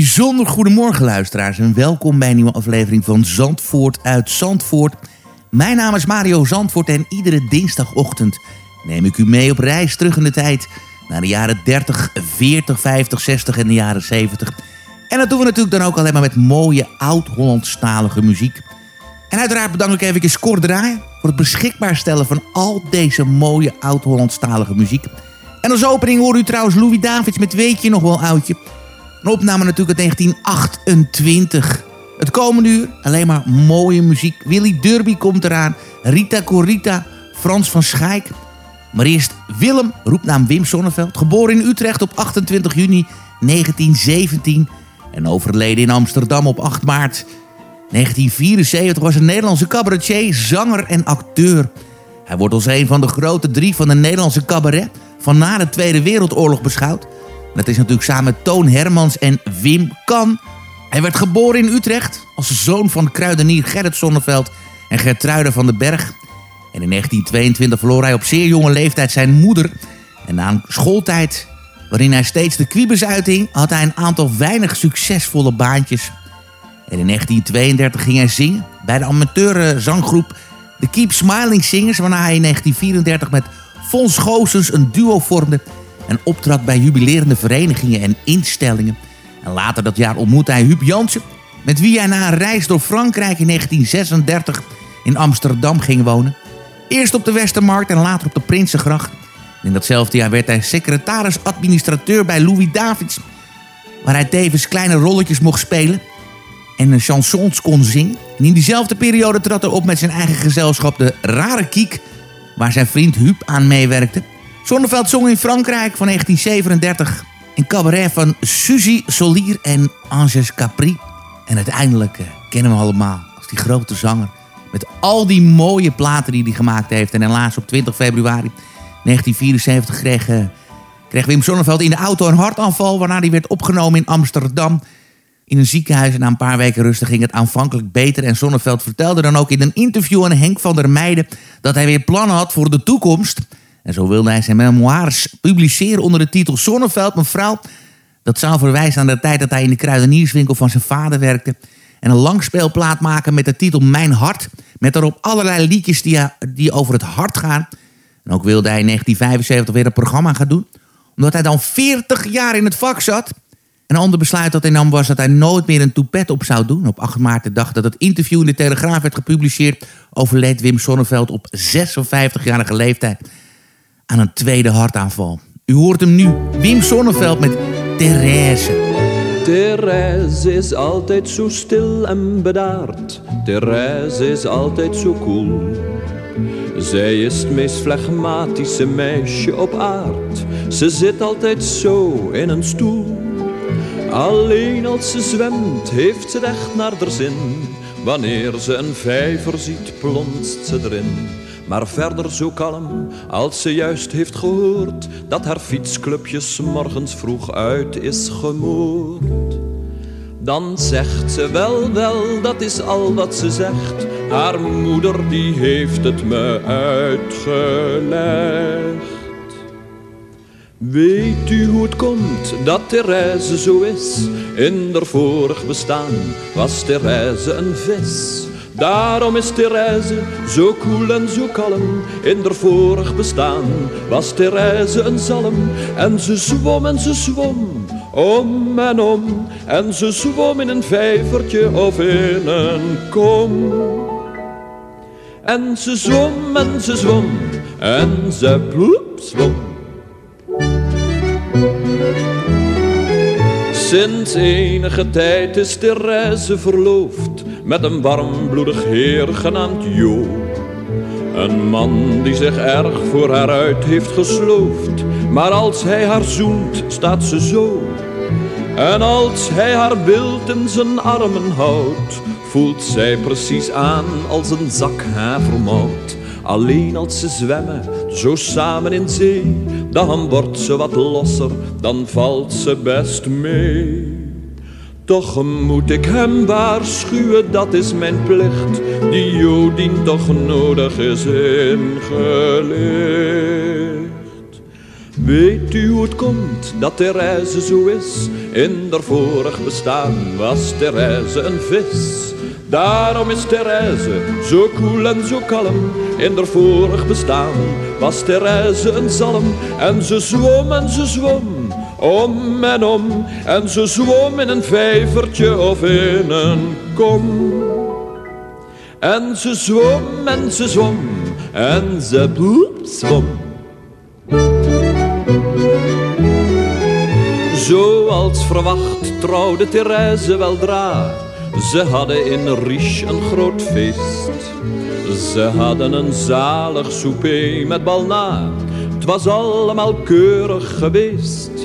Bijzonder goedemorgen luisteraars en welkom bij een nieuwe aflevering van Zandvoort uit Zandvoort. Mijn naam is Mario Zandvoort en iedere dinsdagochtend neem ik u mee op reis terug in de tijd naar de jaren 30, 40, 50, 60 en de jaren 70. En dat doen we natuurlijk dan ook alleen maar met mooie oud-Hollandstalige muziek. En uiteraard bedank ik even Cor Draaien voor het beschikbaar stellen van al deze mooie oud-Hollandstalige muziek. En als opening hoor u trouwens Louis Davids met Weet je nog wel oudje... Een opname natuurlijk uit 1928. Het komende uur alleen maar mooie muziek. Willy Derby komt eraan. Rita Corita. Frans van Schaik. Maar eerst Willem, roepnaam Wim Sonneveld. Geboren in Utrecht op 28 juni 1917. En overleden in Amsterdam op 8 maart 1974 was een Nederlandse cabaretier, zanger en acteur. Hij wordt als een van de grote drie van de Nederlandse cabaret van na de Tweede Wereldoorlog beschouwd. Dat is natuurlijk samen Toon Hermans en Wim Kan. Hij werd geboren in Utrecht als zoon van kruidenier Gerrit Sonneveld en Gertruide van den Berg. En in 1922 verloor hij op zeer jonge leeftijd zijn moeder. En na een schooltijd waarin hij steeds de kwiebes uiting... had hij een aantal weinig succesvolle baantjes. En in 1932 ging hij zingen bij de amateurzanggroep de Keep Smiling Singers... waarna hij in 1934 met Fons Goosens een duo vormde... en optrad bij jubilerende verenigingen en instellingen. En later dat jaar ontmoette hij Huub Jansen... met wie hij na een reis door Frankrijk in 1936 in Amsterdam ging wonen. Eerst op de Westermarkt en later op de Prinsengracht. In datzelfde jaar werd hij secretaris-administrateur bij Louis Davids... waar hij tevens kleine rolletjes mocht spelen en chansons kon zingen. En in diezelfde periode trad hij op met zijn eigen gezelschap de Rare Kiek... waar zijn vriend Huub aan meewerkte. Zonneveld zong in Frankrijk van 1937... een cabaret van Suzy Solier en Anges Capri. En uiteindelijk uh, kennen we hem allemaal als die grote zanger... met al die mooie platen die hij gemaakt heeft. En helaas op 20 februari 1974 kreeg, uh, kreeg Wim Sonneveld in de auto een hartaanval... waarna hij werd opgenomen in Amsterdam in een ziekenhuis. En na een paar weken rusten ging het aanvankelijk beter. En Sonneveld vertelde dan ook in een interview aan Henk van der Meijden... dat hij weer plannen had voor de toekomst. En zo wilde hij zijn memoires publiceren onder de titel Sonneveld, mevrouw. Dat zou verwijzen aan de tijd dat hij in de kruidenierswinkel van zijn vader werkte. En een langspeelplaat maken met de titel Mijn Hart. Met daarop allerlei liedjes die, die over het hart gaan. En ook wilde hij in 1975 weer een programma gaan doen. Omdat hij dan 40 jaar in het vak zat. Een ander besluit dat hij nam was dat hij nooit meer een toepet op zou doen. Op 8 maart de dag dat het interview in de Telegraaf werd gepubliceerd... overleed Wim Sonneveld op 56-jarige leeftijd aan een tweede hartaanval. U hoort hem nu, Wim Sonneveld met Therese. Therese is altijd zo stil en bedaard. Therese is altijd zo koel. Zij is het meest flegmatische meisje op aard. Ze zit altijd zo in een stoel. Alleen als ze zwemt heeft ze het echt naar de zin. Wanneer ze een vijver ziet plonst ze erin. Maar verder zo kalm als ze juist heeft gehoord Dat haar fietsclubje morgens vroeg uit is gemoord. Dan zegt ze wel, wel, dat is al wat ze zegt. Haar moeder die heeft het me uitgelegd. Weet u hoe het komt dat Therese zo is? In haar vorig bestaan was Therese een vis. Daarom is Therese zo koel en zo kalm. In haar vorig bestaan was Therese een zalm. En ze zwom en ze zwom, om en om. En ze zwom in een vijvertje of in een kom. En ze zwom en ze zwom, en ze ploep zwom. Sinds enige tijd is Therese verloofd met een warmbloedig heer genaamd Jo. Een man die zich erg voor haar uit heeft gesloofd, maar als hij haar zoent staat ze zo. En als hij haar wild in zijn armen houdt, voelt zij precies aan als een zak havermout. Alleen als ze zwemmen, zo samen in zee, dan wordt ze wat losser, dan valt ze best mee. Toch moet ik hem waarschuwen, dat is mijn plicht, die Jodien toch nodig is ingelicht. Weet u hoe het komt dat Therese zo is? In haar vorig bestaan was Therese een vis. Daarom is Therese zo koel en zo kalm. In haar vorig bestaan was Therese een zalm. En ze zwom en ze zwom, om en om. En ze zwom in een vijvertje of in een kom. En ze zwom en ze zwom, en ze bloep zwom. Zoals verwacht trouwde Therese weldra ze hadden in Riche een groot feest. Ze hadden een zalig souper met balna. Het was allemaal keurig geweest.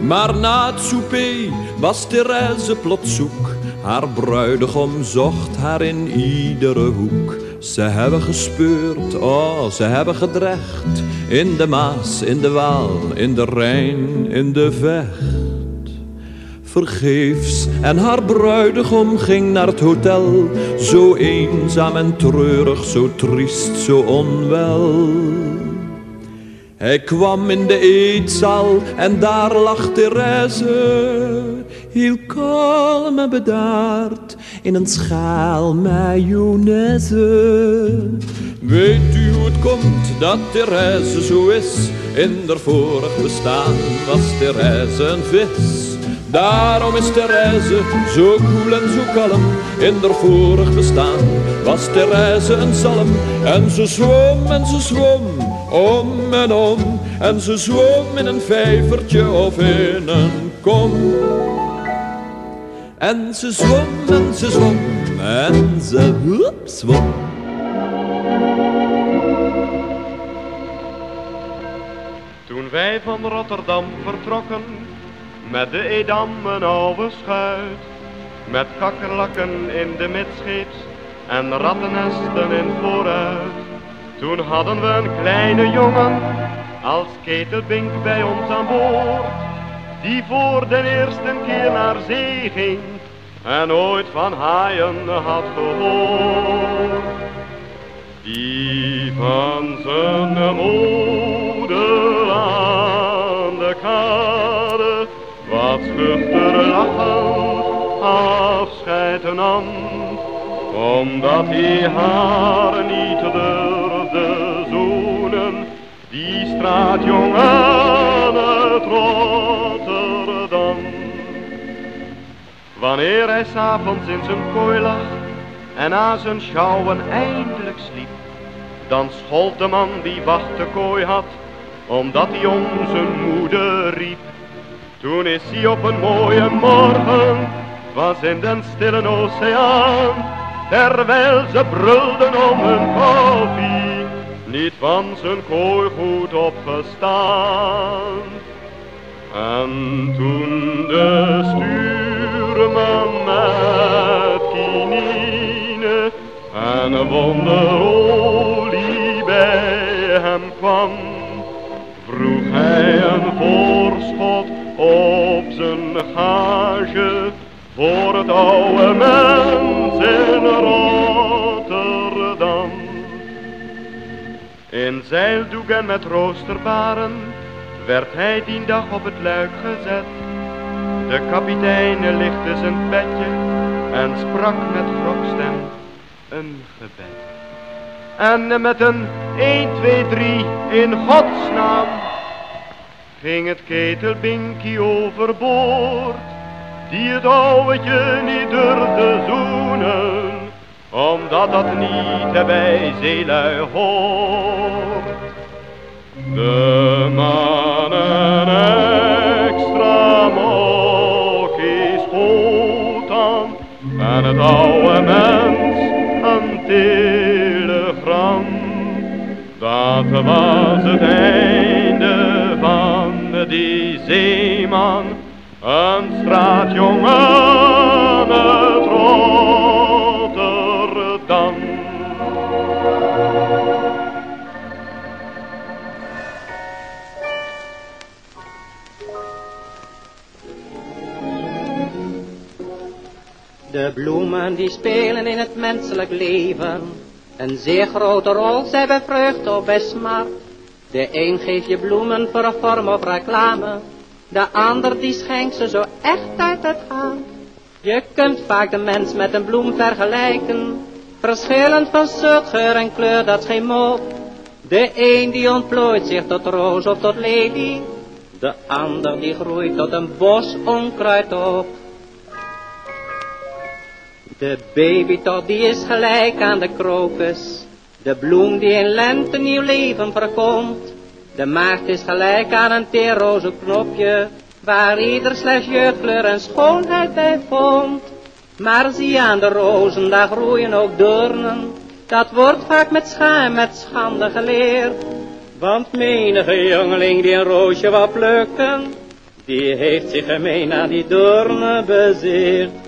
Maar na het souper was Therese plots zoek. Haar bruidegom zocht haar in iedere hoek. Ze hebben gespeurd, oh, ze hebben gedrecht. In de Maas, in de Waal, in de Rijn, in de Vecht. Vergeefs, en haar bruidegom ging naar het hotel. Zo eenzaam en treurig, zo triest, zo onwel. Hij kwam in de eetzaal en daar lag Therese, heel kalm en bedaard, in een schaal mayonaise. Weet u hoe het komt dat Therese zo is? In haar vorig bestaan was Therese een vis. Daarom is Therese zo koel en zo kalm. In haar vorig bestaan was Therese een zalm. En ze zwom en ze zwom om en om. En ze zwom in een vijvertje of in een kom. En ze zwom en ze zwom en ze woep, zwom. Toen wij van Rotterdam vertrokken, met de Edam een oude schuit, met kakkerlakken in de midscheeps en rattennesten in vooruit. Toen hadden we een kleine jongen als ketelbink bij ons aan boord, die voor de eerste keer naar zee ging en ooit van haaien had gehoord. Die van zijn moeder aan de kade wat schuchter lachend afscheid nam, omdat hij haar niet zoenen, die straatjongen uit Rotterdam. Wanneer hij s'avonds in zijn kooi lag en na zijn schouwen eindelijk sliep, dan schold de man die wacht de kooi had, omdat hij om zijn moeder riep. Toen is hij op een mooie morgen, was in den stille oceaan, terwijl ze brulden om hun koffie, niet van zijn kooi goed opgestaan. En toen de stuurman met kinine en wonderolie bij hem kwam, vroeg hij een voorschot op zijn gage voor het oude mens in. In zeildoek en met roosterbaren werd hij die dag op het luik gezet. De kapitein lichtte zijn bedje en sprak met grokstem een gebed. En met een 1, 2, 3 in godsnaam ging het ketelbinkie overboord, die het ouwetje niet durfde zoenen, omdat dat niet bij zeelui hoort. De mannen extra mokkie schoot aan, en het oude mens een telegram. Dat was het einde van die zeeman, een straatjongen De bloemen die spelen in het menselijk leven een zeer grote rol, zij vreugde of smart. De een geeft je bloemen voor een vorm of reclame, de ander die schenkt ze zo echt uit het hart. Je kunt vaak de mens met een bloem vergelijken, verschillend van soort, geur en kleur, dat is geen mop. De een die ontplooit zich tot roos of tot lelie, de ander die groeit tot een bos onkruid op. De babytop die is gelijk aan de krokus, de bloem die in lente nieuw leven verkomt. De maagd is gelijk aan een teerroze knopje, waar ieder slechts jeugdkleur en schoonheid bij vond. Maar zie aan de rozen, daar groeien ook doornen, dat wordt vaak met schaam, met schande geleerd. Want menige jongeling die een roosje wou plukken, die heeft zich gemeen aan die doornen bezeerd.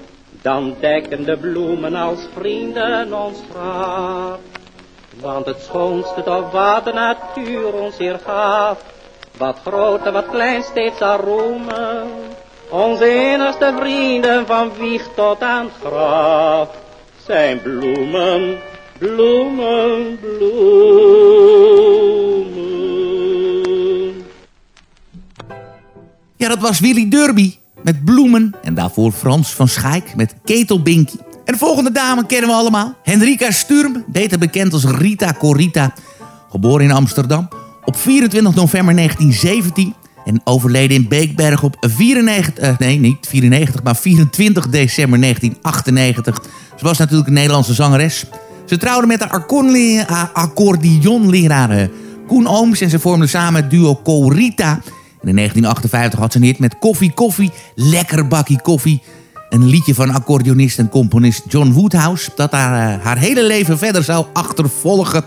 dan dekken de bloemen als vrienden ons graf. Want het schoonste toch wat de natuur ons hier gaf, wat groot en wat klein steeds zal roemen. Onze innigste vrienden van wieg tot aan graf, zijn bloemen, bloemen, bloemen. Ja, dat was Willy Derby met bloemen. En daarvoor Frans van Schaik met ketelbinkie. En de volgende dame kennen we allemaal. Henrika Sturm, beter bekend als Rita Corita. Geboren in Amsterdam op 24 november 1917. En overleden in Beekberg op 94, uh, eh, nee niet 94, maar 24 december 1998. Ze was natuurlijk een Nederlandse zangeres. Ze trouwde met de accordeonleraar eh, Koen Ooms en ze vormden samen het duo Corita. In 1958 had ze een hit met Koffie Koffie, Lekker Bakkie Koffie. Een liedje van accordeonist en componist John Woodhouse... dat haar, uh, haar hele leven verder zou achtervolgen.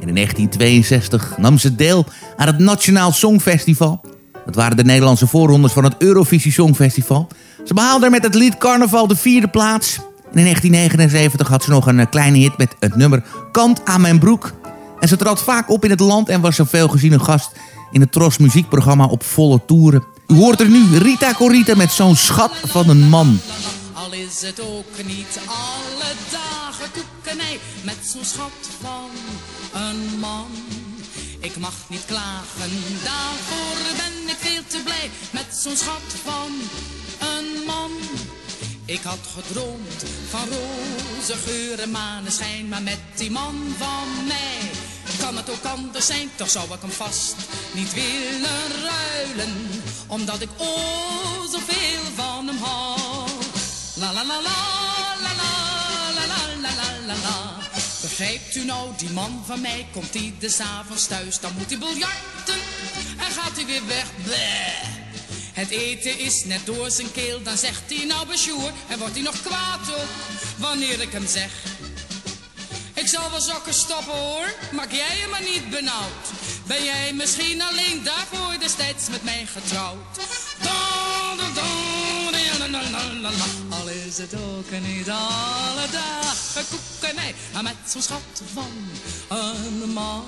En in 1962 nam ze deel aan het Nationaal Songfestival. Dat waren de Nederlandse voorrondes van het Eurovisie Songfestival. Ze behaalde met het lied Carnaval de vierde plaats. En in 1979 had ze nog een eh, kleine hit met het nummer Kant aan mijn broek. En ze trad vaak op in het land en was zoveel gezien een gast in het Tros muziekprogramma op volle toeren. U hoort er nu Rita Corita met zo'n schat van een man. Al is het ook niet alle dagen koekenij met zo'n schat van een man. Ik mag niet klagen, daarvoor ben ik veel te blij met zo'n schat van een man. Ik had gedroomd van roze geuren, maneschijn, maar met die man van mij kan het ook anders zijn, toch zou ik hem vast niet willen ruilen. Omdat ik o oh, zoveel van hem hou. La la la la, la la la la la la la Begrijpt u nou, die man van mij komt iedere avonds thuis. Dan moet hij biljarten en gaat hij weer weg. Bleh. Het eten is net door zijn keel, dan zegt hij nou besjoer. En wordt hij nog kwaad op wanneer ik hem zeg. Ik zal wel zakken stoppen hoor, maak jij je maar niet benauwd. Ben jij misschien alleen daarvoor destijds met mij getrouwd? Al is het ook niet alle dagen koekenij, maar met zo'n schat van een man.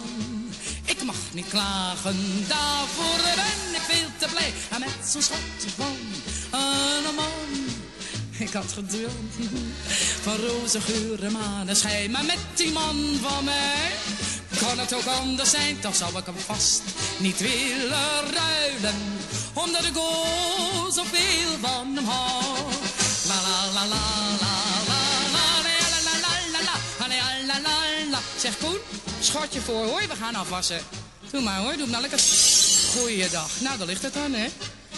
Ik mag niet klagen, daarvoor ben ik veel te blij. En met zo'n schat van een man. Ik had geduld van roze geuren, maneschijn. Maar met die man van mij kan het ook anders zijn. Toch zou ik hem vast niet willen ruilen. Omdat ik oh zoveel van hem hou. La la la la la la la la la la la la la la la Zeg Koen, schotje voor hoor, we gaan afwassen. Doe maar hoor, doe nou lekker. Goeiedag. Nou, daar ligt het dan, hè.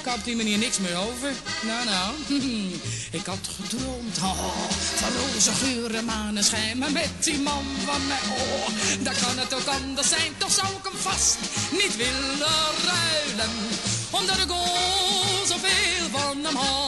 Had op die manier niks meer over. Nou, nou. Ik had gedroomd oh, van roze geuren, maneschijn. Maar met die man van mij, oh, daar kan het ook anders zijn. Toch zou ik hem vast niet willen ruilen. Omdat ik oh, zoveel van hem hou.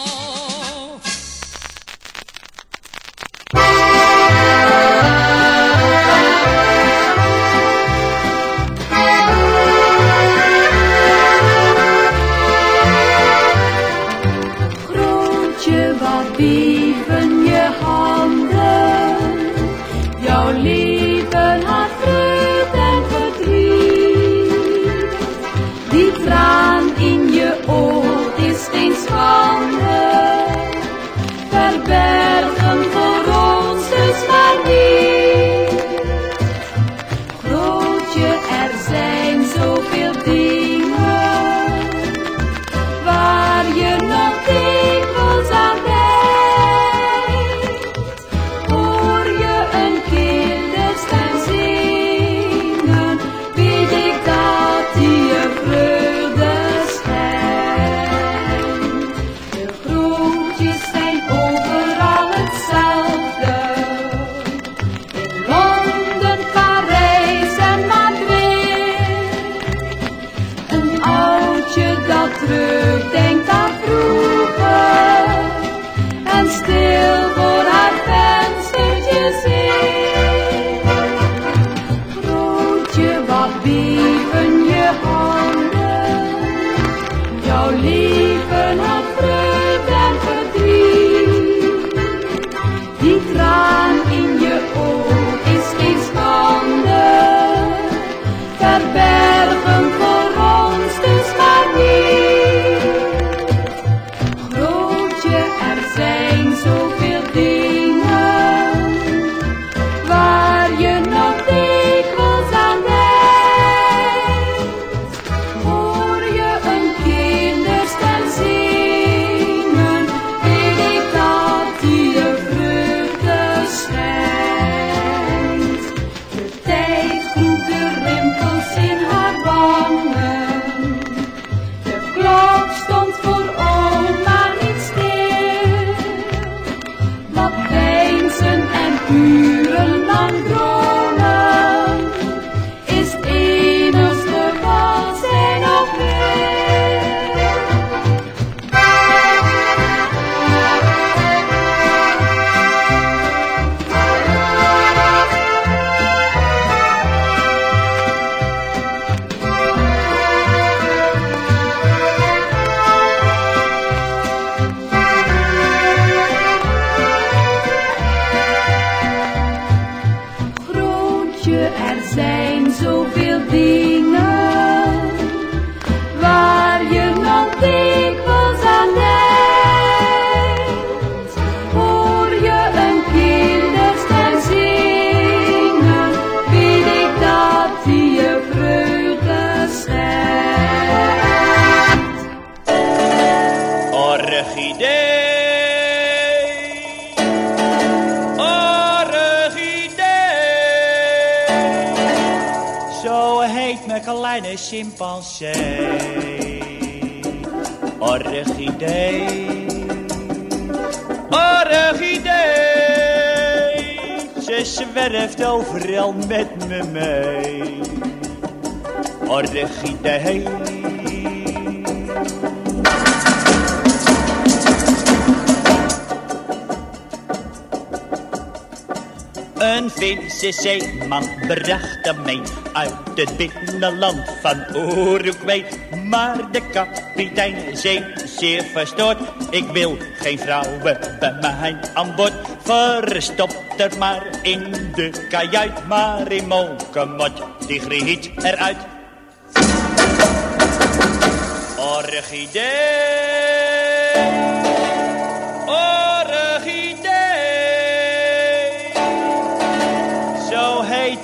Zeeman bracht hem mee uit het binnenland van Uruguay. Maar de kapitein zei zeer verstoord, ik wil geen vrouwen bij mij aan boord. Verstop er maar in de kajuit, maar in die griet eruit. Orchidee,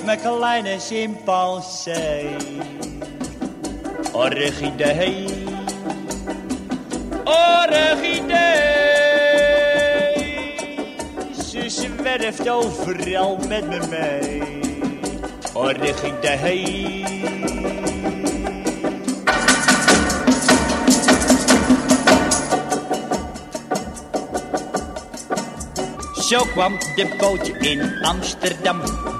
mijn kleine chimpansee. Orchidee, orchidee, ze zwerft overal met me mee. Orchidee. Zo kwam de boot in Amsterdam,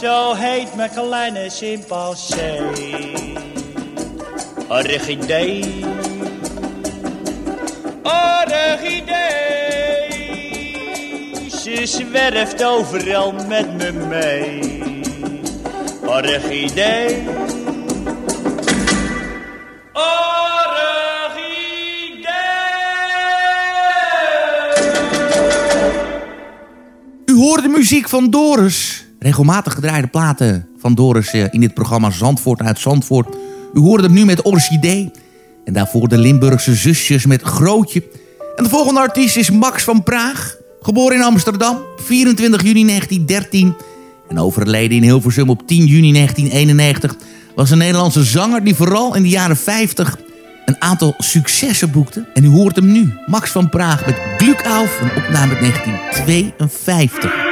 zo heet mijn kleine chimpansee. Orchidee, orchidee, ze zwerft overal met me mee. Orchidee. U hoort de muziek van Doris. Regelmatig gedraaide platen van Doris eh, in dit programma Zandvoort uit Zandvoort. U hoorde hem nu met Orchidee. En daarvoor de Limburgse zusjes met Grootje. En de volgende artiest is Max van Praag. Geboren in Amsterdam, 24 juni 1913. En overleden in Hilversum op 10 juni 1991. Was een Nederlandse zanger die vooral in de jaren 50 een aantal successen boekte. En u hoort hem nu, Max van Praag met Glück een opname uit 1952.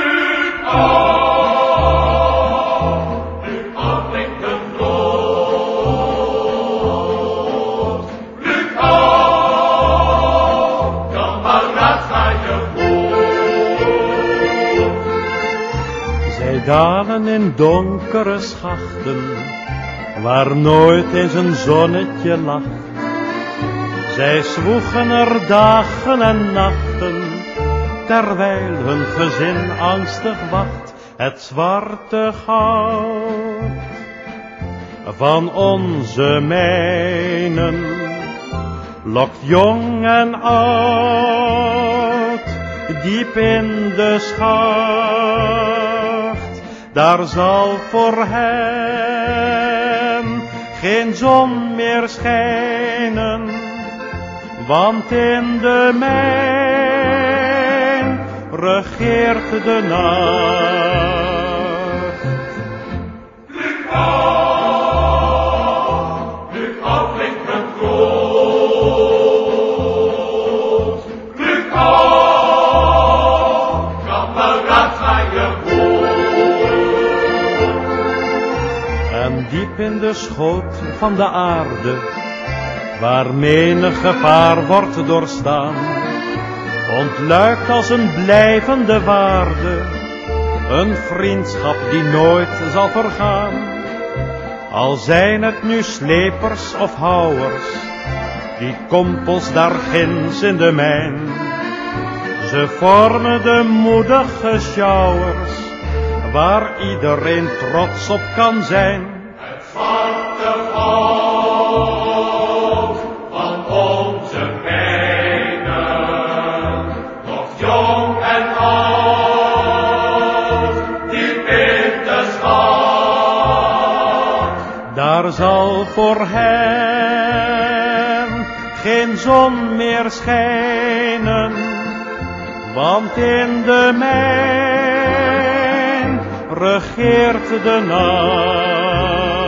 Dalen in donkere schachten, waar nooit eens een zonnetje lacht. Zij zwoegen er dagen en nachten, terwijl hun gezin angstig wacht. Het zwarte goud van onze mijnen lokt jong en oud diep in de schacht. Daar zal voor hem geen zon meer schijnen, want in de mijn regeert de nacht. In de schoot van de aarde, waar menig gevaar wordt doorstaan, ontluikt als een blijvende waarde, een vriendschap die nooit zal vergaan. Al zijn het nu slepers of houwers, die kompels daar ginds in de mijn. Ze vormen de moedige sjouwers, waar iedereen trots op kan zijn. Daar zal voor hen geen zon meer schijnen, want in de mijn regeert de nacht.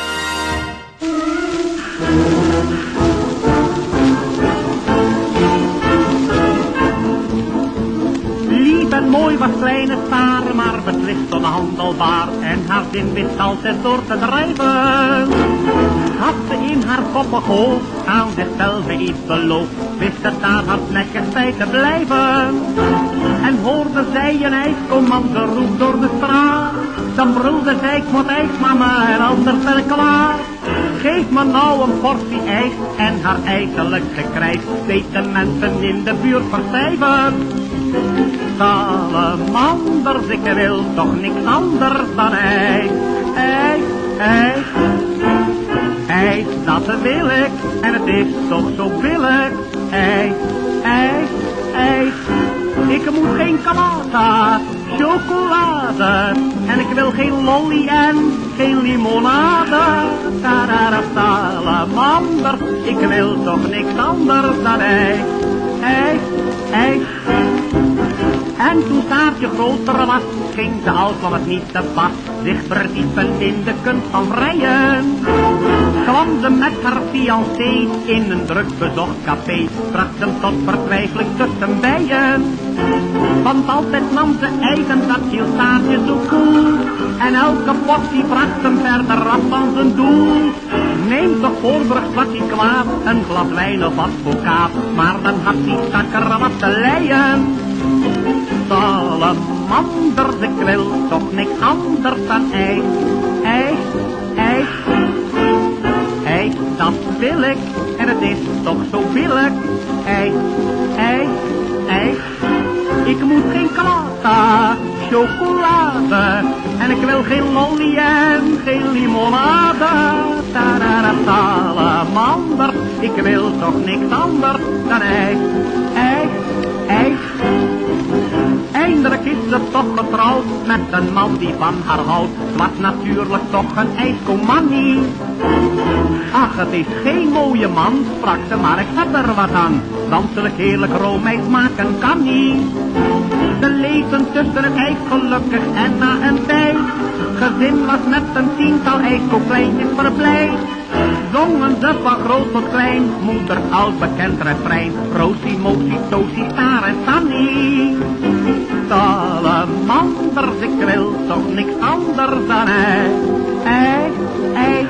Mooi was kleine Saar, maar beslist onhandelbaar en haar zin wist altijd door te drijven. Had ze in haar koppig hoofd aan zichzelf iets beloofd, wist het daar hardnekkig bij te blijven. En hoorde zij een ijscommando roep door de straat, dan brulde zij ik moet ijs mama en anders ben ik klaar. Geef me nou een portie ijs en haar ijselijk gekrijs, deed de mensen in de buurt verstijven. Salamanders, ik wil toch niks anders dan ijs, ijs, ijs. Ijs, dat wil ik, en het is toch zo billig. Ijs, ijs, ijs. Ik moet geen kalata, chocolade. En ik wil geen lolly en geen limonade. Tarara salamander, ik wil toch niks anders dan ijs. Ijs, ijs. En toen Saartje groter was, ging ze al kwam het niet te pas, zich verdiepen in de kunst van vrijen. Kwam ze met haar fiancé in een druk bezocht café, bracht hem tot vertwijfeling tussen bijen. Want altijd nam ze eigen, dat hield Saartje zo cool. En elke portie bracht hem verder af van zijn doel. Neem toch voorbrug wat hij kwaad, een glas wijn of advocaat, maar dan had hij stakker wat te leien salamanders, ik wil toch niks anders dan ijs, ijs, ijs. Ijs, dat wil ik, en het is toch zo billig. Ijs, ijs, ijs. Ik moet geen klata, chocolade, en ik wil geen lolly en geen limonade. Tarara salamander, ik wil toch niks anders dan ijs, ijs, ijs. Eindelijk is ze toch getrouwd met een man die van haar houdt. Het was natuurlijk toch een ijskomanie. Ach, het is geen mooie man, sprak ze, maar ik heb er wat aan. Danselijk heerlijk roomijs maken kan niet. Ze leven tussen het ijs gelukkig en na een tijd. Gezin was met een tiental ijskokleintjes verblijd. Zongen ze van groot tot klein, moeder oud bekend refrein. Rosie, mosie, tosie, staar en Sannie. Salamanders, ik wil toch niks anders dan ijs, ijs, ijs.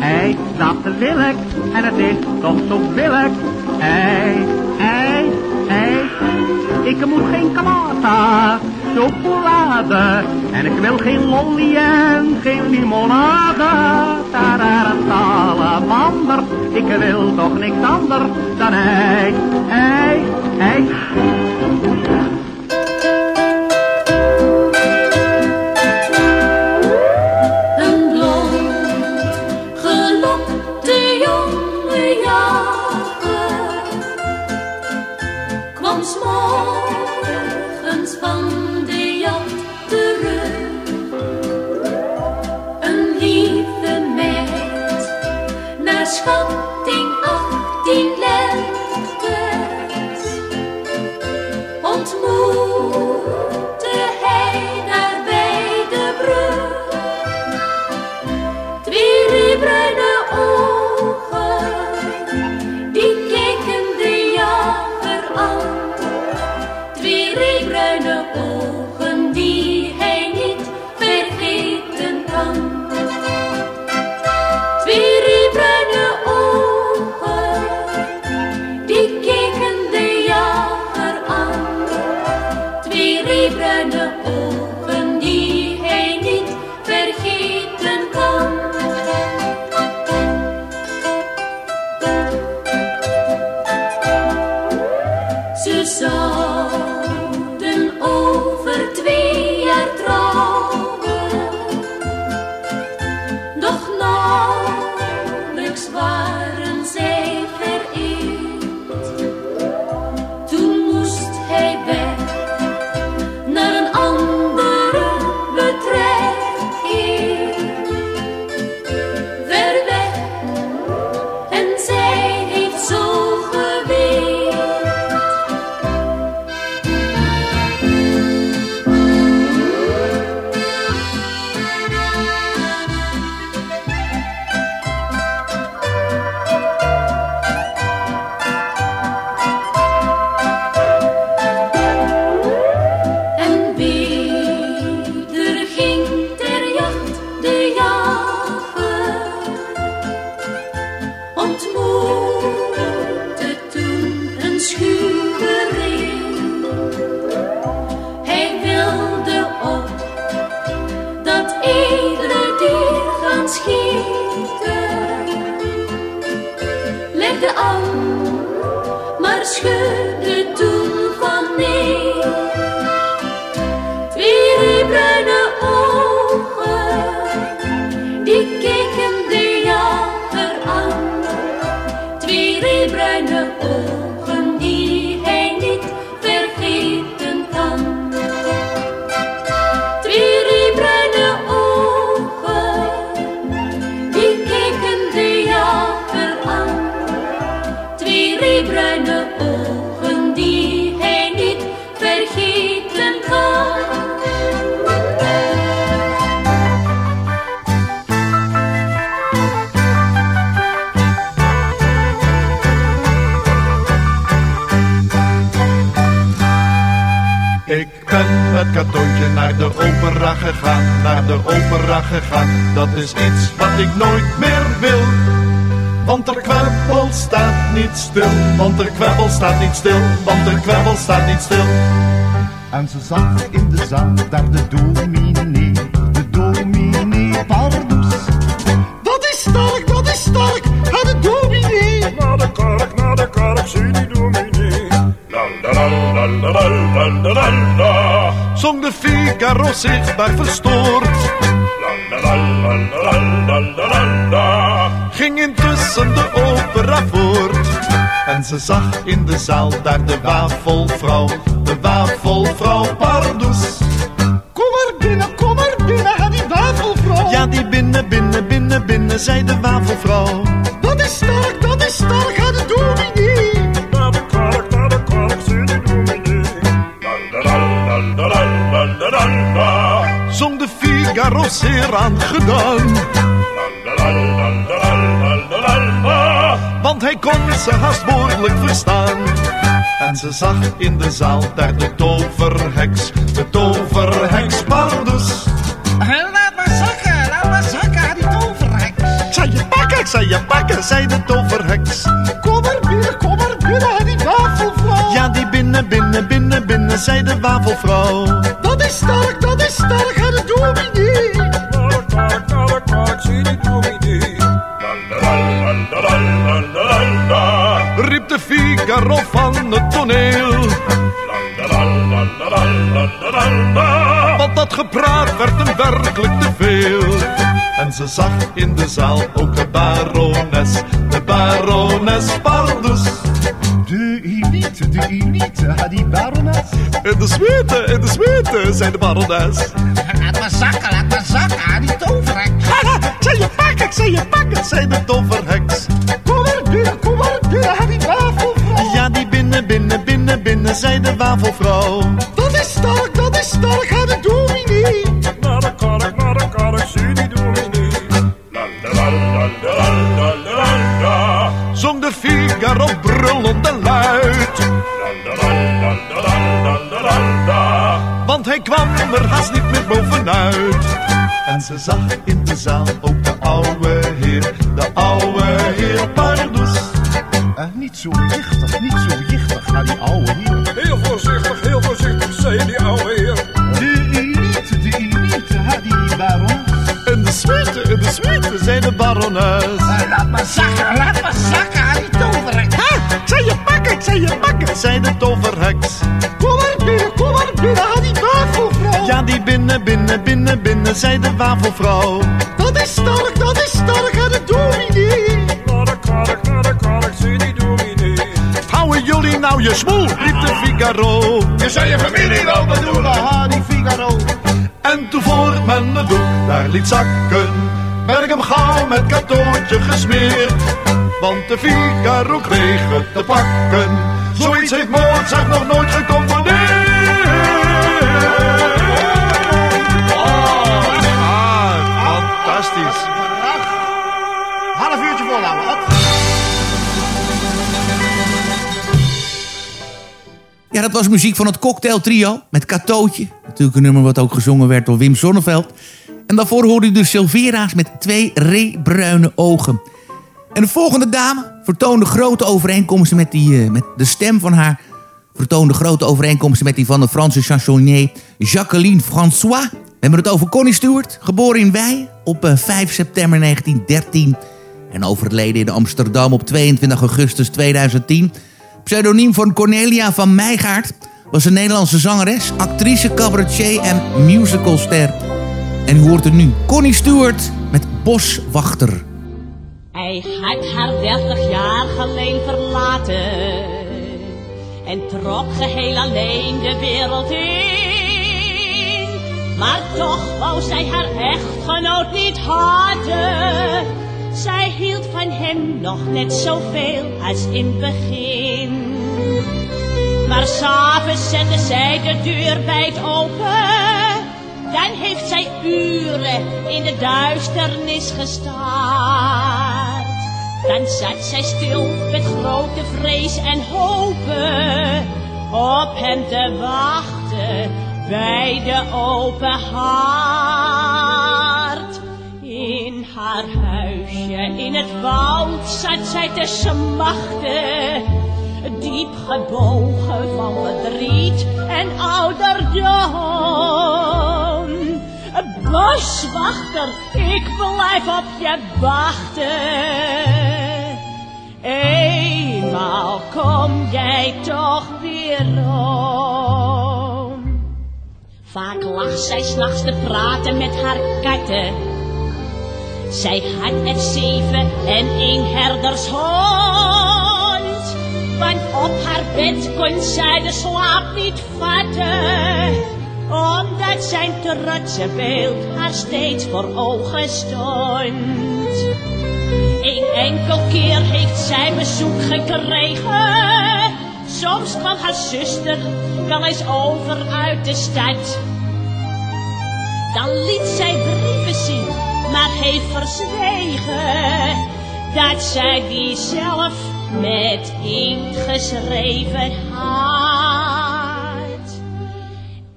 Ijs, dat wil ik, en het is toch zo billig. Ijs, ijs, ijs. Ik moet geen kalata, chocolade. En ik wil geen lolly en geen limonade. Tarara, salamander, ik wil toch niks anders dan ei, ei, ei. don't move. liefde aan, maar scheur. Gegaan, naar de opera gegaan. Dat is iets wat ik nooit meer wil. Want er kwebbel staat niet stil, want er kwebbel staat niet stil, want er kwebbel staat niet stil. En ze zag in de zaal daar de dominee, Figaro zich daar verstoord. Ging intussen de opera voort. En ze zag in de zaal daar de wafelvrouw, de wafelvrouw Pardoes. Kom maar binnen, kom maar binnen, en die wafelvrouw. Ja, die binnen, binnen, binnen, binnen, zei de wafelvrouw. Dat is dat Zeer la la. Want hij kon ze haast woordelijk verstaan. En ze zag in de zaal daar de toverheks, de toverheks Pardoes. Laat maar zakken, laat maar zakken, die toverheks. Ik zei je pakken, ik zei je pakken, zei de toverheks. Kom maar binnen, kom maar binnen, en die wafelvrouw. Ja, die binnen, binnen, binnen, binnen, zei de wafelvrouw. Dat is sterk, dat is sterk, gepraat werd hem werkelijk te veel. En ze zag in de zaal ook de barones, de barones Pardus. De elite, de elite, hè, die barones. In de zweten, in de zweten, zei de barones. Laat maar zakken, laat maar zakken, die toverhek. Zei je pak, ik zei je pak, zei de toverheks. Kom maar binnen, kom maar binnen, hè, die wafelvrouw. Ja, die binnen, binnen, binnen, binnen, zei de wafelvrouw. Bovenuit. En ze zag in de zaal ook binnen, binnen, binnen, zei de wafelvrouw. Dat is sterk, dat is sterk, hè, de dominee. Naar de kark, naar de kark, zie die dominee. Houden jullie nou je smoel, riep de Figaro. Je zou je familie wel bedoelen, hè, die Figaro. En toen voor men het doek daar liet zakken, werd ik hem gauw met katoentje gesmeerd. Want de Figaro kreeg het te pakken, zoiets heeft Mozart nog nooit gecomponeerd. Ja, dat was muziek van het Cocktail Trio met Katootje. Natuurlijk een nummer wat ook gezongen werd door Wim Sonneveld. En daarvoor hoorde u de Silvera's met twee reebruine ogen. En de volgende dame vertoonde grote overeenkomsten met, die, eh, met de stem van haar. Vertoonde grote overeenkomsten met die van de Franse chansonnier Jacqueline François. We hebben het over Connie Stewart, geboren in Wij op eh, 5 september 1913. En overleden in Amsterdam op 22 augustus 2010. Pseudoniem van Cornelia van Meijgaard was een Nederlandse zangeres, actrice, cabaretier en musicalster. En u hoort er nu Connie Stewart met Boswachter. Hij had haar dertig jaar geleden verlaten en trok geheel alleen de wereld in. Maar toch wou zij haar echtgenoot niet haten. Zij hield van hem nog net zoveel als in het begin. Maar s'avonds zette zij de deur wijd open. Dan heeft zij uren in de duisternis gestaard. Dan zat zij stil met grote vrees en hopen op hem te wachten bij de open haard. In haar in het woud zat zij te smachten, diep gebogen van verdriet en ouderdom. Boswachter, ik blijf op je wachten. Eenmaal kom jij toch weer om. Vaak lag zij s'nachts te praten met haar katten. Zij had er zeven en een herdershond. Want op haar bed kon zij de slaap niet vatten. Omdat zijn trotse beeld haar steeds voor ogen stond. Een enkel keer heeft zij bezoek gekregen. Soms kwam haar zuster wel eens over uit de stad. Dan liet zij brieven zien, maar heeft verzwegen dat zij die zelf met inkt geschreven had.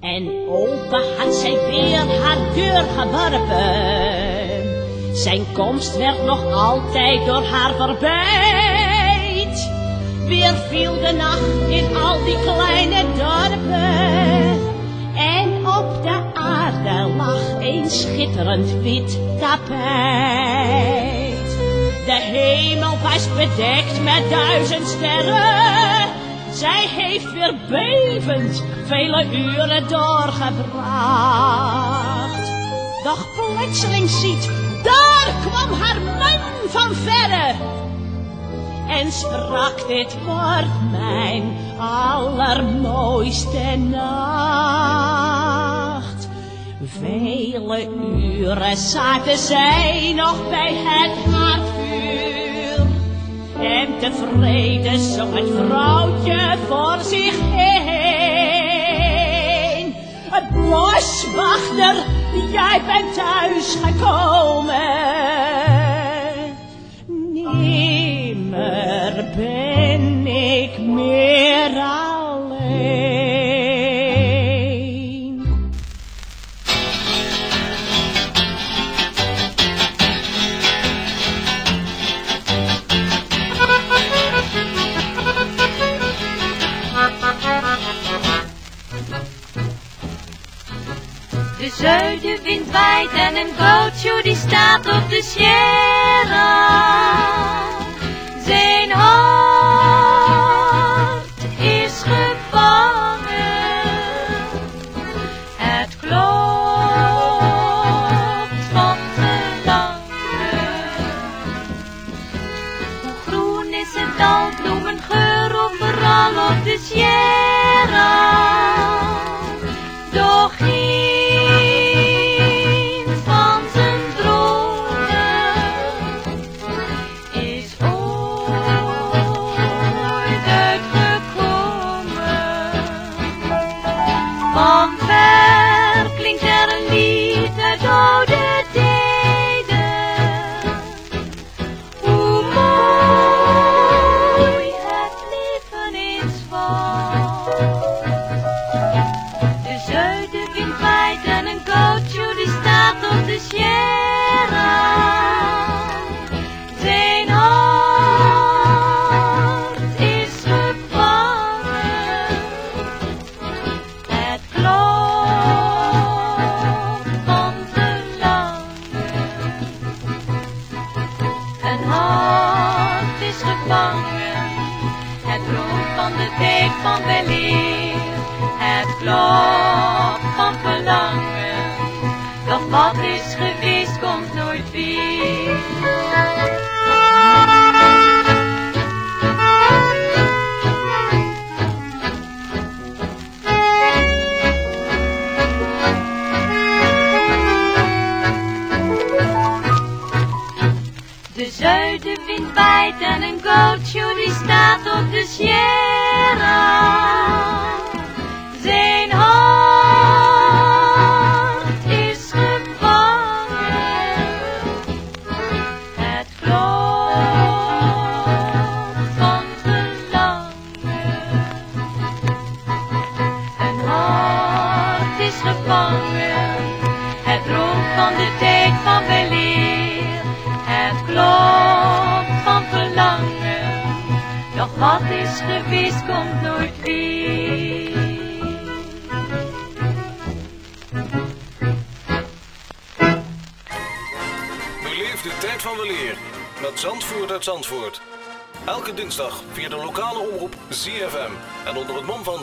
En open had zij weer haar deur geworpen. Zijn komst werd nog altijd door haar verbeid. Weer viel de nacht in al die kleine dorpen. Op de aarde lag een schitterend wit tapijt. De hemel was bedekt met duizend sterren. Zij heeft weer bevend vele uren doorgebracht. Doch plotseling ziet, daar kwam haar man van verre. En sprak, dit wordt mijn allermooiste nacht. Vele uren zaten zij nog bij het haardvuur. En tevreden zong het vrouwtje voor zich heen. Boswachter, jij bent thuis gekomen. Nimmer meer alleen. De zuidenwind waait en een gaucho die staat op de sierra. Zijn parlant du ciel.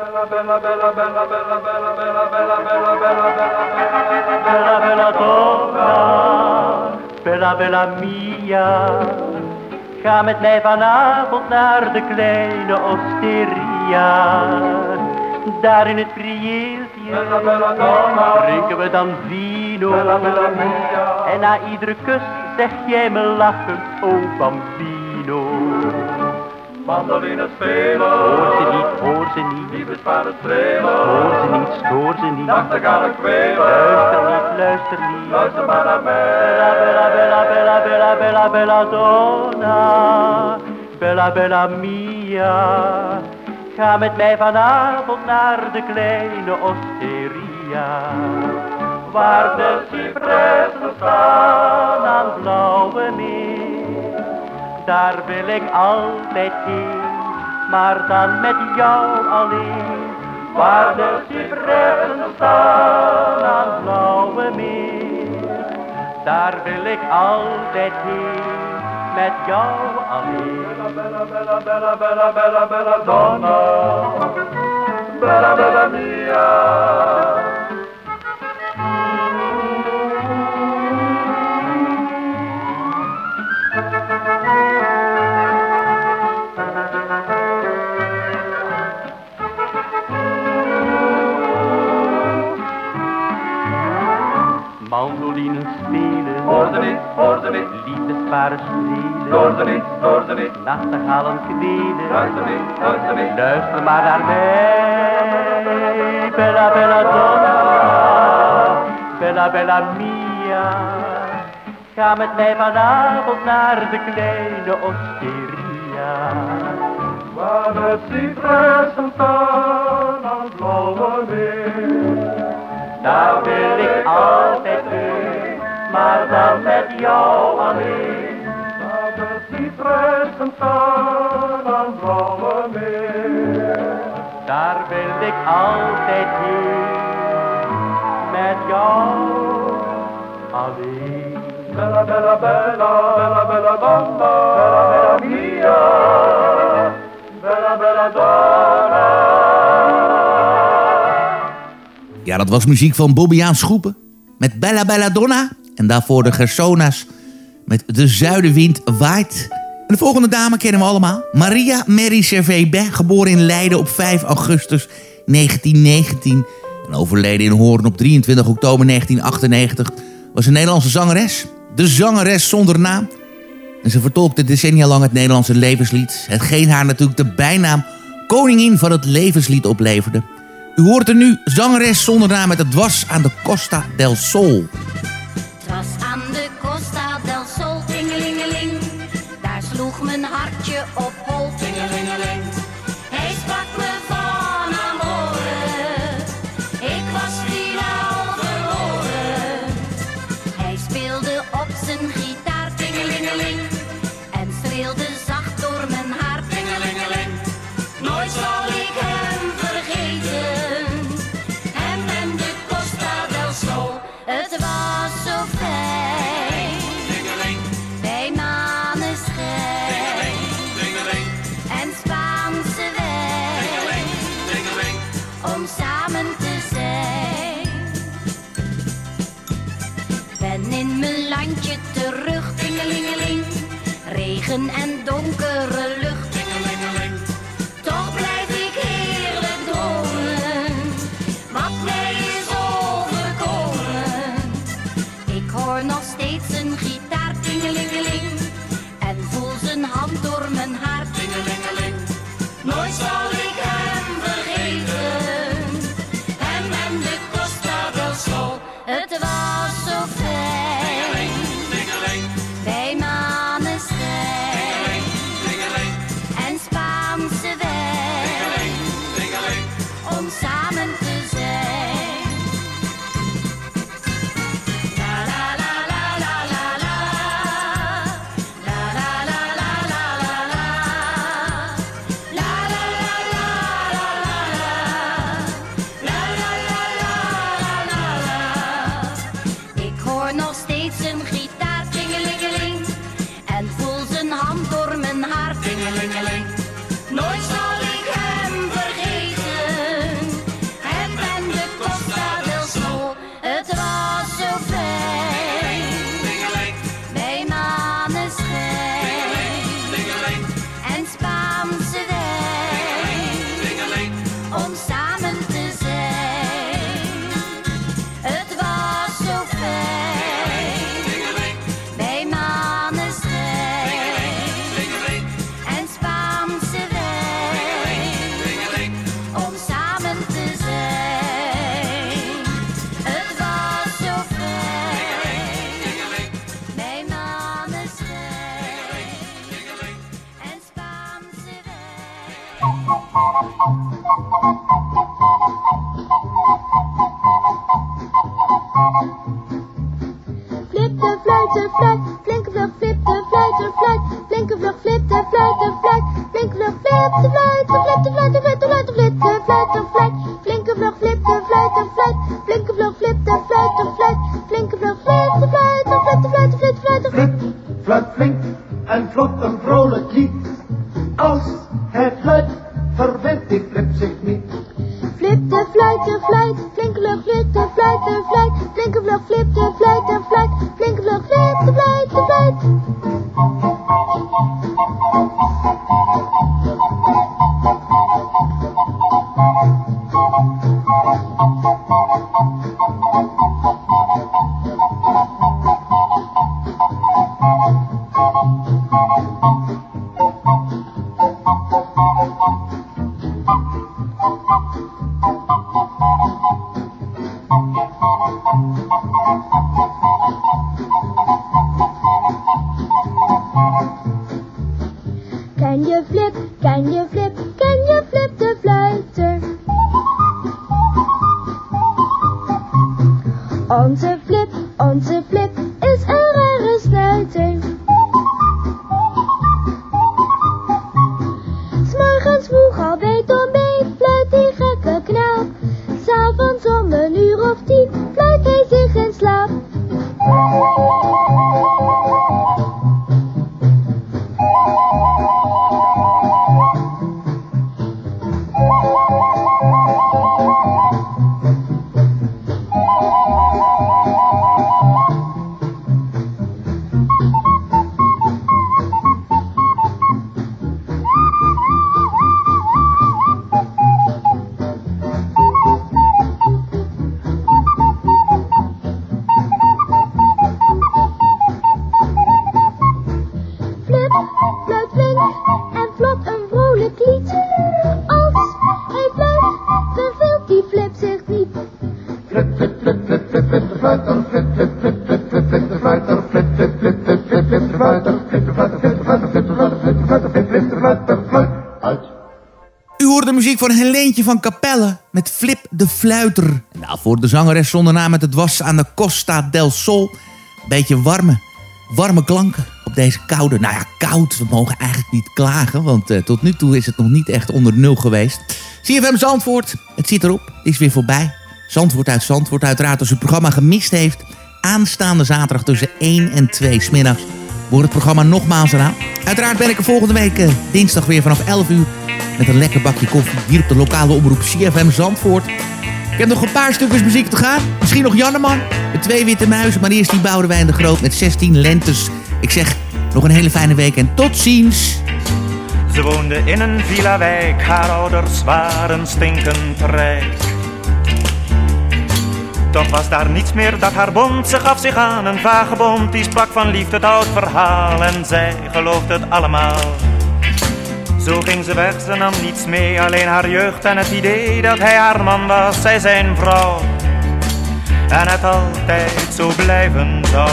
Bella bella bella bella bella bella bella bella bella bella bella donna Bella Bella Mia. Ga met mij vanavond naar de kleine osteria. Daar in het prieeltje drinken we dan vino. En na iedere kus zeg jij me lachend, oh bambino. Mandoline spelen. Hoor ze niet, hoor ze niet. Lieve sparen strelen. Hoor ze niet, stoor ze niet. Nachtegalen kwelen. Luister niet, luister niet. Luister maar naar mij. Bella, bella, bella, bella, bella, bella donna. Bella, bella mia. Ga met mij vanavond naar de kleine osteria. Waar de cipressen staan aan blauwe meer. Daar wil ik altijd heen, maar dan met jou alleen. Waar de cipressen staan aan blauwe meer. Daar wil ik altijd heen, met jou alleen. Bella, bella, bella, bella, bella, bella donna. Bella, bella mia. Stoor ze niet, stoor ze niet. Nachtegalen kwelen. Luister niet, luister maar naar mij, bella bella donna, bella bella mia. Ga met mij vanavond naar de kleine osteria. Waar de cipressen staan aan het blauwe meer. Daar wil ik heen, maar dan met jou alleen. Waar de cipressen staan aan blauwe meer. Daar wil ik altijd heen, met jou alleen. Bella, bella, bella, bella, bella donna, bella, bella mia. Bella, bella donna. Ja, dat was muziek van Bobbejaans Schoepen. Met Bella Bella Donna. En daarvoor de Gersona's met De Zuidenwind Waait. En de volgende dame kennen we allemaal. Maria Mary Servet geboren in Leiden op 5 augustus 1919. En overleden in Hoorn op 23 oktober 1998. Was een Nederlandse zangeres. De zangeres zonder naam. En ze vertolkte decennia lang het Nederlandse levenslied. Hetgeen haar natuurlijk de bijnaam koningin van het levenslied opleverde. U hoort er nu zangeres zonder naam met het dwars aan de Costa del Sol. Was aan Regen en muziek van Helentje van Capelle met Flip de Fluiter. En daarvoor de zangeres zonder naam met het was aan de Costa del Sol. Beetje warme, warme klanken op deze koude... Nou ja, koud, we mogen eigenlijk niet klagen... want eh, tot nu toe is het nog niet echt onder nul geweest. CFM Zandvoort, het zit erop, het is weer voorbij. Zandvoort uit Zandvoort, uiteraard als u het programma gemist heeft... aanstaande zaterdag tussen 1 en 2 smiddags... wordt het programma nogmaals eraan. Uiteraard ben ik er volgende week eh, dinsdag weer vanaf 11 uur... met een lekker bakje koffie hier op de lokale omroep CFM Zandvoort... Ik heb nog een paar stukjes muziek te gaan. Misschien nog Janneman met twee witte muizen. Maar eerst die Boudewijn de Groot met 16 lentes. Ik zeg nog een hele fijne week en tot ziens. Ze woonde in een villa-wijk, haar ouders waren stinkend rijk. Toch was daar niets meer dat haar bond, ze gaf zich aan een vagebond. Die sprak van liefde het oud verhaal en zij geloofde het allemaal. Zo ging ze weg, ze nam niets mee, alleen haar jeugd en het idee dat hij haar man was, zij zijn vrouw. En het altijd zo blijven zou.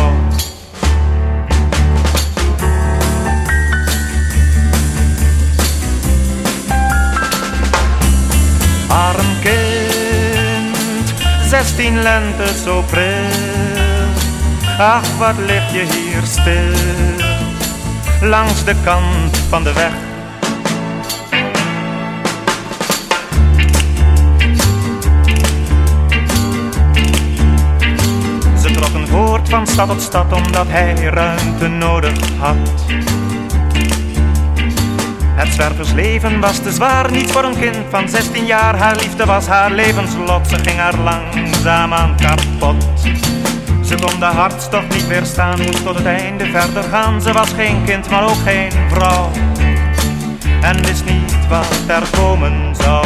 Arm kind, zestien lente zo pril. Ach, wat lig je hier stil, langs de kant van de weg. Van stad tot stad omdat hij ruimte nodig had. Het zwerversleven was te zwaar, niet voor een kind van 16 jaar. Haar liefde was haar levenslot, ze ging haar langzaamaan kapot. Ze kon de hartstocht niet weerstaan, moest tot het einde verder gaan. Ze was geen kind, maar ook geen vrouw. En wist niet wat er komen zou.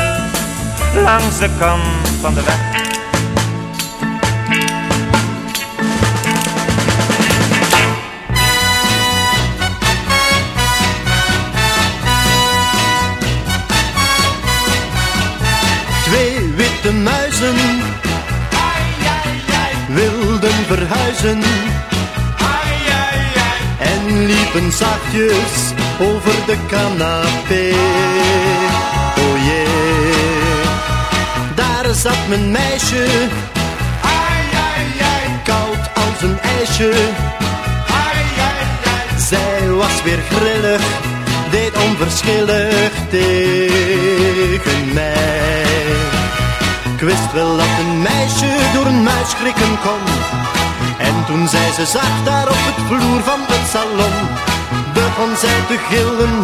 langs de kant van de weg. Twee witte muizen wilden verhuizen en liepen zachtjes over de canapé. Oh daar zat mijn meisje, koud als een ijsje. Zij was weer grillig, deed onverschillig tegen mij. Ik wist wel dat een meisje door een muis schrikken kon. En toen zij ze zag daar op het vloer van het salon, begon zij te gillen,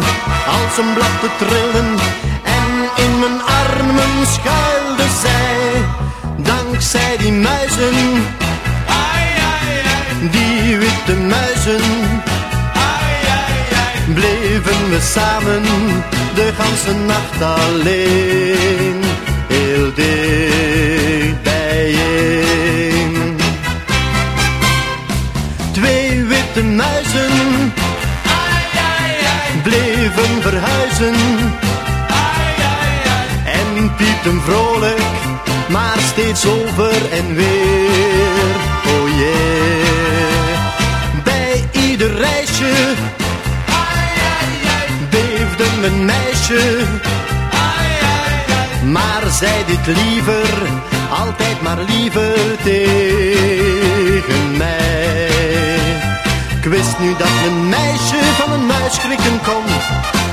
als een blad te trillen. In mijn armen schuilde zij, dankzij die muizen, die witte muizen. Bleven we samen de ganse nacht alleen, heel dicht piepten vrolijk, maar steeds over en weer. Oh yeah, bij ieder reisje beefde mijn meisje. Maar zij dit liever, altijd maar liever tegen mij. Ik wist nu dat een meisje van een muis schrikken kon.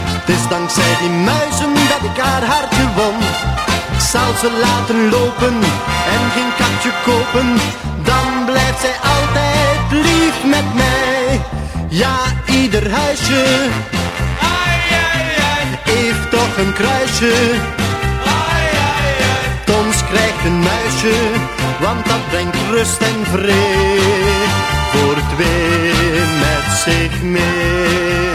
Het is dankzij die muizen dat ik haar hartje won. Zal ze laten lopen en geen katje kopen. Dan blijft zij altijd lief met mij. Ja, ieder huisje heeft toch een kruisje. Tons krijgt een muisje, want dat brengt rust en vrede voor twee met zich mee.